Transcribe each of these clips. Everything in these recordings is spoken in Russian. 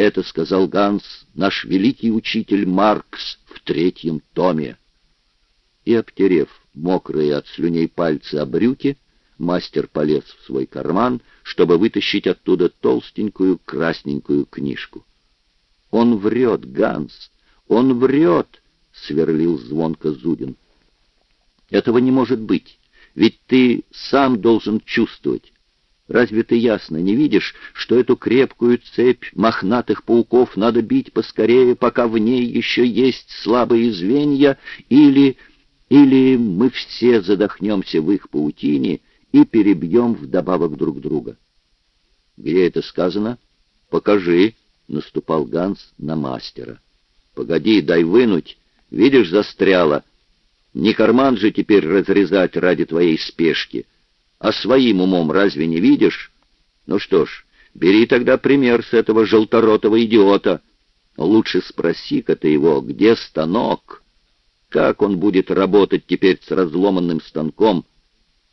Это сказал Ганс, наш великий учитель Маркс в третьем томе. И, обтерев мокрые от слюней пальцы о брюки, мастер полез в свой карман, чтобы вытащить оттуда толстенькую красненькую книжку. «Он врет, Ганс! Он врет!» — сверлил звонко Зудин. «Этого не может быть, ведь ты сам должен чувствовать. Разве ты ясно не видишь, что эту крепкую цепь мохнатых пауков надо бить поскорее, пока в ней еще есть слабые звенья, или... или мы все задохнемся в их паутине и перебьем вдобавок друг друга?» «Где это сказано?» «Покажи», — наступал Ганс на мастера. «Погоди, дай вынуть. Видишь, застряло. Не карман же теперь разрезать ради твоей спешки. А своим умом разве не видишь? Ну что ж, бери тогда пример с этого желторотого идиота. Лучше спроси-ка ты его, где станок? Как он будет работать теперь с разломанным станком?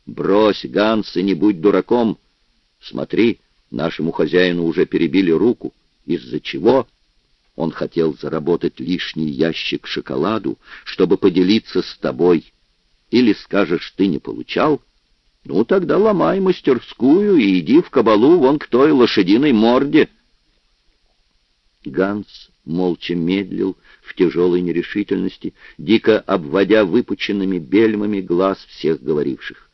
Брось, Ганс, и не будь дураком. Смотри, нашему хозяину уже перебили руку. Из-за чего? Он хотел заработать лишний ящик шоколаду, чтобы поделиться с тобой. Или скажешь, ты не получал? Ну, тогда ломай мастерскую и иди в кабалу вон к той лошадиной морде. Ганс молча медлил в тяжелой нерешительности, дико обводя выпученными бельмами глаз всех говоривших.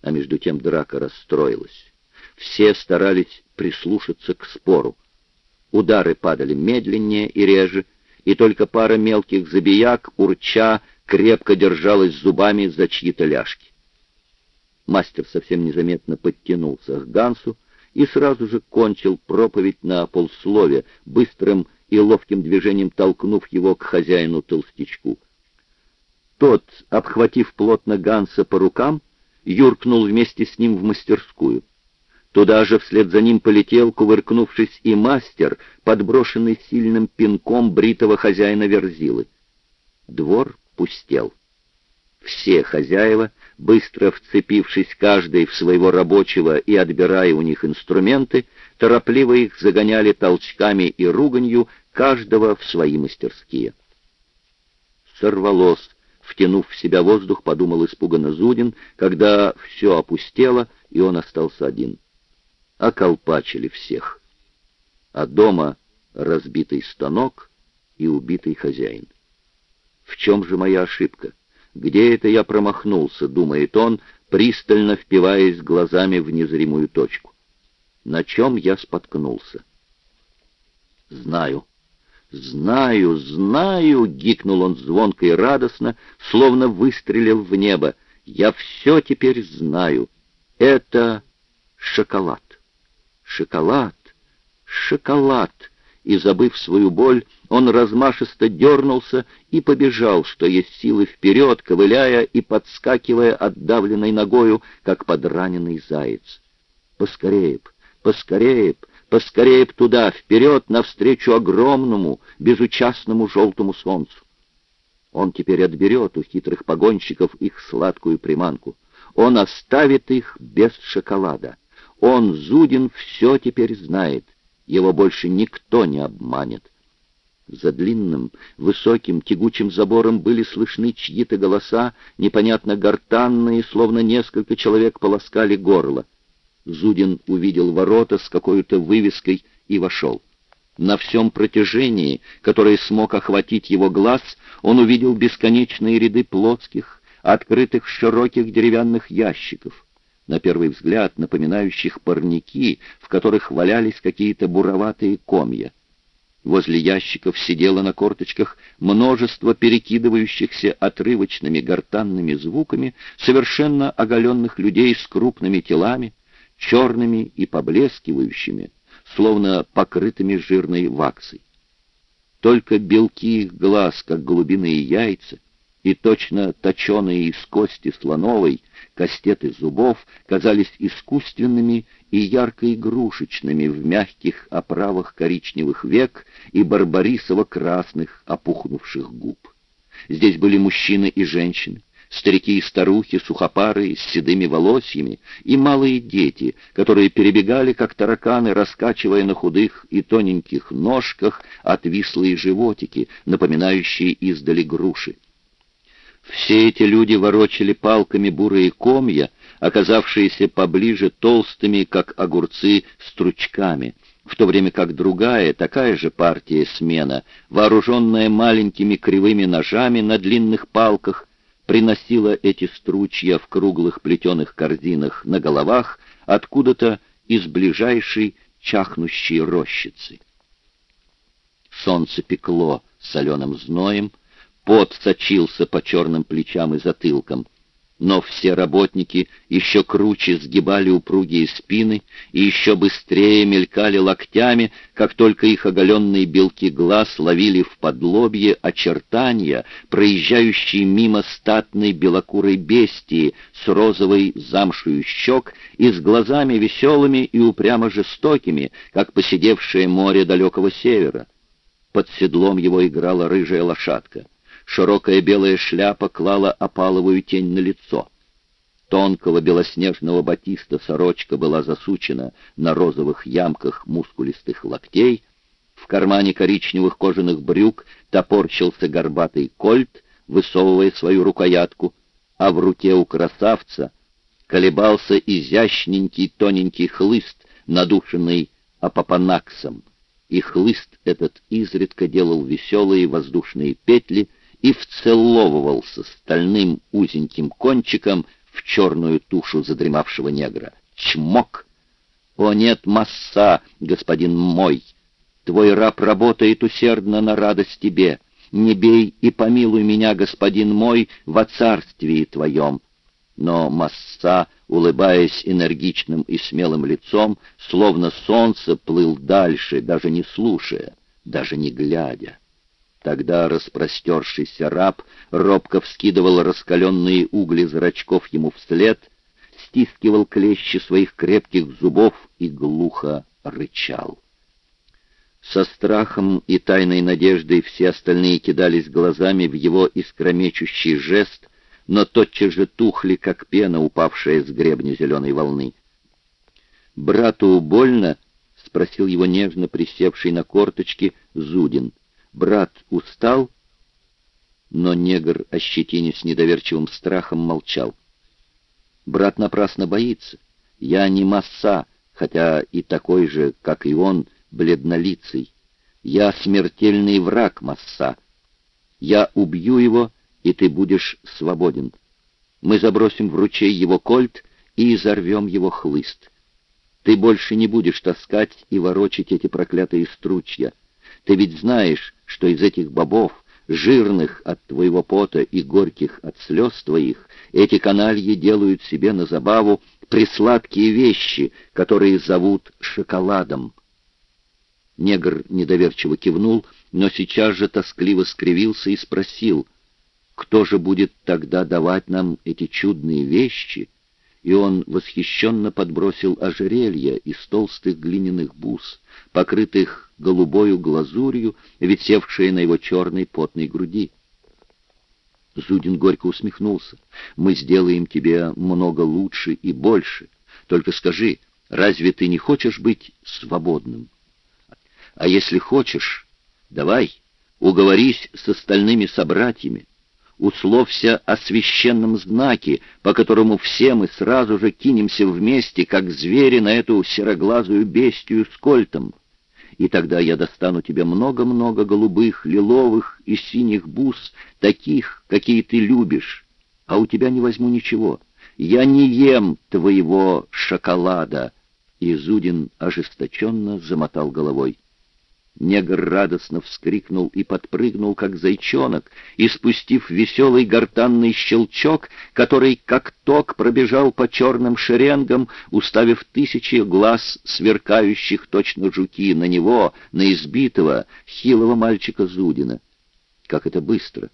А между тем драка расстроилась. Все старались прислушаться к спору. Удары падали медленнее и реже, и только пара мелких забияк, урча, крепко держалась зубами за чьи-то ляжки. Мастер совсем незаметно подтянулся к Гансу и сразу же кончил проповедь на полслове, быстрым и ловким движением толкнув его к хозяину-толстячку. Тот, обхватив плотно Ганса по рукам, юркнул вместе с ним в мастерскую. Туда же вслед за ним полетел, кувыркнувшись, и мастер, подброшенный сильным пинком бритого хозяина Верзилы. Двор пустел. Все хозяева, быстро вцепившись каждый в своего рабочего и отбирая у них инструменты, торопливо их загоняли толчками и руганью, каждого в свои мастерские. Сорвалось, втянув в себя воздух, подумал испуганно Зудин, когда все опустело, и он остался один. Околпачили всех. А дома разбитый станок и убитый хозяин. В чем же моя ошибка? Где это я промахнулся, думает он, пристально впиваясь глазами в незримую точку. На чем я споткнулся? Знаю. «Знаю, знаю!» — гикнул он звонко и радостно, словно выстрелил в небо. «Я все теперь знаю. Это шоколад. Шоколад, шоколад!» И, забыв свою боль, он размашисто дернулся и побежал, что есть силы вперед, ковыляя и подскакивая отдавленной ногою, как подраненный заяц. Поскорее б, поскорее б, поскорее б туда, вперед, навстречу огромному, безучастному желтому солнцу. Он теперь отберет у хитрых погонщиков их сладкую приманку. Он оставит их без шоколада. Он, Зудин, все теперь знает. Его больше никто не обманет. За длинным, высоким, тягучим забором были слышны чьи-то голоса, непонятно гортанные, словно несколько человек полоскали горло. Зудин увидел ворота с какой-то вывеской и вошел. На всем протяжении, которое смог охватить его глаз, он увидел бесконечные ряды плоских, открытых широких деревянных ящиков, на первый взгляд напоминающих парники, в которых валялись какие-то буроватые комья. Возле ящиков сидело на корточках множество перекидывающихся отрывочными гортанными звуками совершенно оголенных людей с крупными телами, черными и поблескивающими, словно покрытыми жирной ваксой. Только белки их глаз, как голубиные яйца, и точно точеные из кости слоновой, кастеты зубов казались искусственными и ярко-игрушечными в мягких оправах коричневых век и барбарисово-красных опухнувших губ. Здесь были мужчины и женщины, старики и старухи, сухопарые, с седыми волосьями, и малые дети, которые перебегали, как тараканы, раскачивая на худых и тоненьких ножках отвислые животики, напоминающие издали груши. Все эти люди ворочали палками бурые комья, оказавшиеся поближе толстыми, как огурцы, стручками, в то время как другая, такая же партия смена, вооруженная маленькими кривыми ножами на длинных палках, приносила эти стручья в круглых плетеных корзинах на головах откуда-то из ближайшей чахнущей рощицы. Солнце пекло соленым зноем, Пот сочился по черным плечам и затылкам. Но все работники еще круче сгибали упругие спины и еще быстрее мелькали локтями, как только их оголенные белки глаз ловили в подлобье очертания, проезжающие мимо статной белокурой бестии с розовой замшую щек и с глазами веселыми и упрямо жестокими, как посидевшее море далекого севера. Под седлом его играла рыжая лошадка. Широкая белая шляпа клала опаловую тень на лицо. Тонкого белоснежного батиста сорочка была засучена на розовых ямках мускулистых локтей, в кармане коричневых кожаных брюк топорчился горбатый кольт, высовывая свою рукоятку, а в руке у красавца колебался изящненький тоненький хлыст, надушенный апопанаксом, и хлыст этот изредка делал веселые воздушные петли — и вцеловывался стальным узеньким кончиком в черную тушу задремавшего негра. Чмок! О нет, масса, господин мой! Твой раб работает усердно на радость тебе. Не бей и помилуй меня, господин мой, во царствии твоем. Но масса, улыбаясь энергичным и смелым лицом, словно солнце плыл дальше, даже не слушая, даже не глядя. Тогда распростершийся раб робко вскидывал раскаленные угли зрачков ему вслед, стискивал клещи своих крепких зубов и глухо рычал. Со страхом и тайной надеждой все остальные кидались глазами в его искромечущий жест, но тотчас же тухли, как пена, упавшая с гребня зеленой волны. «Брату больно?» — спросил его нежно присевший на корточки Зудин. Брат устал, но негр, ощетинясь недоверчивым страхом, молчал. Брат напрасно боится. Я не масса, хотя и такой же, как и он, бледнолицый. Я смертельный враг масса. Я убью его, и ты будешь свободен. Мы забросим в ручей его кольт и изорвем его хлыст. Ты больше не будешь таскать и ворочать эти проклятые стручья. Ты ведь знаешь, что из этих бобов, жирных от твоего пота и горьких от слез твоих, эти канальи делают себе на забаву присладкие вещи, которые зовут шоколадом. Негр недоверчиво кивнул, но сейчас же тоскливо скривился и спросил, кто же будет тогда давать нам эти чудные вещи, и он восхищенно подбросил ожерелья из толстых глиняных бус, покрытых голубою глазурью, висевшие на его черной потной груди. Зудин горько усмехнулся. «Мы сделаем тебе много лучше и больше. Только скажи, разве ты не хочешь быть свободным? А если хочешь, давай, уговорись с остальными собратьями, условься о священном знаке, по которому все мы сразу же кинемся вместе, как звери на эту сероглазую бестию с кольтом. И тогда я достану тебе много-много голубых, лиловых и синих бус, таких, какие ты любишь, а у тебя не возьму ничего. Я не ем твоего шоколада». И Зудин ожесточенно замотал головой. Негр радостно вскрикнул и подпрыгнул, как зайчонок, и, спустив веселый гортанный щелчок, который, как ток, пробежал по черным шеренгам, уставив тысячи глаз, сверкающих точно жуки, на него, на избитого, хилого мальчика Зудина. Как это быстро!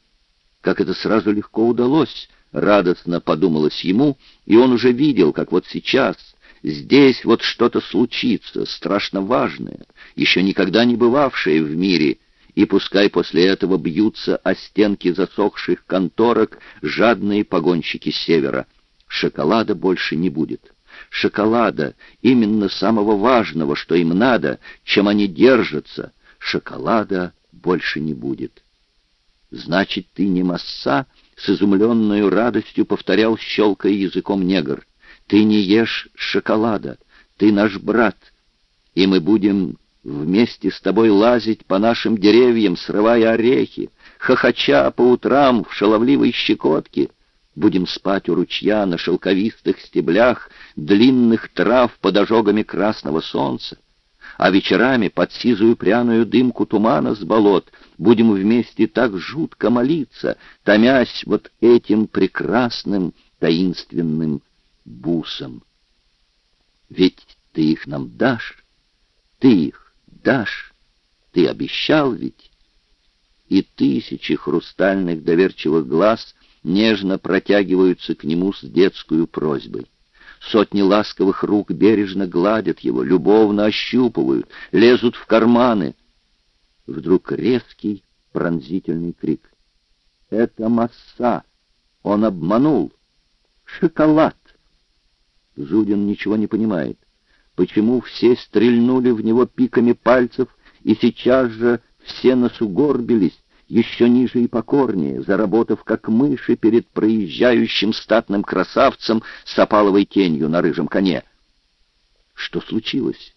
Как это сразу легко удалось! Радостно подумалось ему, и он уже видел, как вот сейчас — Здесь вот что-то случится, страшно важное, еще никогда не бывавшее в мире, и пускай после этого бьются о стенки засохших конторок жадные погонщики севера. Шоколада больше не будет. Шоколада, именно самого важного, что им надо, чем они держатся, шоколада больше не будет. «Значит, ты не масса?» — с изумленной радостью повторял, щелкая языком негр. «Ты не ешь шоколада, ты наш брат, и мы будем вместе с тобой лазить по нашим деревьям, срывая орехи, хохоча по утрам в шаловливой щекотке. Будем спать у ручья на шелковистых стеблях длинных трав под ожогами красного солнца а вечерами под сизую пряную дымку тумана с болот будем вместе так жутко молиться, томясь вот этим прекрасным таинственным бусом. Ведь ты их нам дашь, ты их дашь, ты обещал ведь. И тысячи хрустальных доверчивых глаз нежно протягиваются к нему с детскую просьбой. Сотни ласковых рук бережно гладят его, любовно ощупывают, лезут в карманы. Вдруг резкий пронзительный крик. «Это масса! Он обманул! Шоколад!» Зудин ничего не понимает. Почему все стрельнули в него пиками пальцев, и сейчас же все насугорбились, еще ниже и покорнее, заработав как мыши перед проезжающим статным красавцем с опаловой тенью на рыжем коне. Что случилось?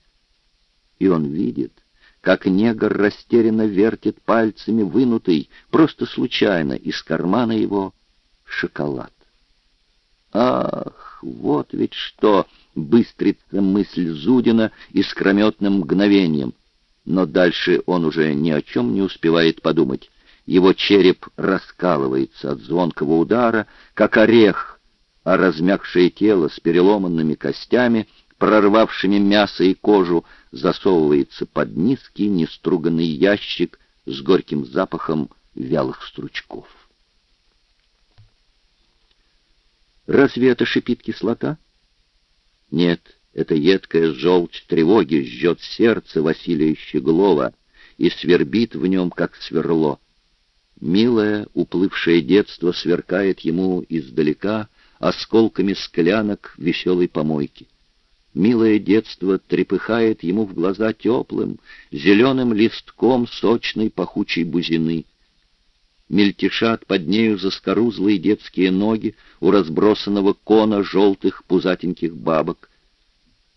И он видит, как негр растерянно вертит пальцами вынутый, просто случайно, из кармана его шоколад. Ах, вот ведь что! Быстрится мысль Зудина искрометным мгновением. Но дальше он уже ни о чем не успевает подумать. Его череп раскалывается от звонкого удара, как орех, а размягшее тело с переломанными костями, прорвавшими мясо и кожу, засовывается под низкий неструганный ящик с горьким запахом вялых стручков. Разве это шипит кислота? Нет, это едкая желчь тревоги жжет сердце Василия Щеглова и свербит в нем, как сверло. Милое, уплывшее детство сверкает ему издалека осколками склянок веселой помойки. Милое детство трепыхает ему в глаза теплым, зеленым листком сочной пахучей бузины. Мельтешат под нею заскорузлые детские ноги у разбросанного кона желтых пузатеньких бабок.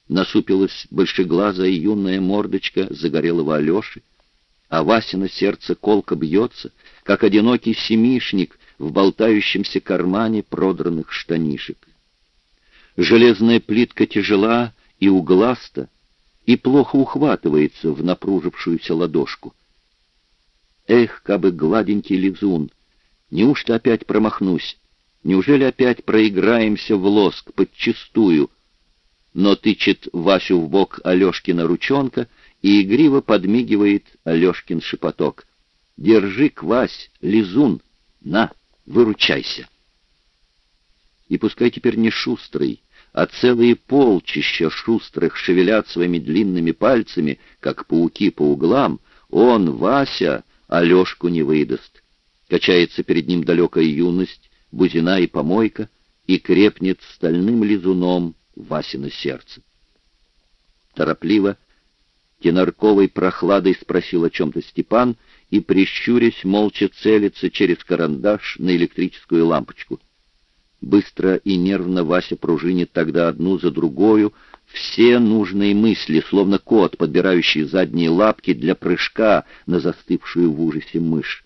Насупилась большеглазая юная мордочка загорелого Алеши а Васина сердце колко бьется, как одинокий семишник в болтающемся кармане продранных штанишек. Железная плитка тяжела и угласта, и плохо ухватывается в напружившуюся ладошку. Эх, кабы гладенький лизун! Неужто опять промахнусь? Неужели опять проиграемся в лоск подчистую? Но тычет Васю в бок Алешкина ручонка — и игриво подмигивает Алешкин шепоток. «Держи, Квась, лизун! На, выручайся!» И пускай теперь не шустрый, а целые полчища шустрых шевелят своими длинными пальцами, как пауки по углам, он, Вася, Алешку не выдаст. Качается перед ним далекая юность, бузина и помойка, и крепнет стальным лизуном Васино сердце. Торопливо, Тенарковой прохладой спросил о чем-то Степан и, прищурясь, молча целится через карандаш на электрическую лампочку. Быстро и нервно Вася пружинит тогда одну за другою, все нужные мысли, словно кот, подбирающий задние лапки для прыжка на застывшую в ужасе мышь.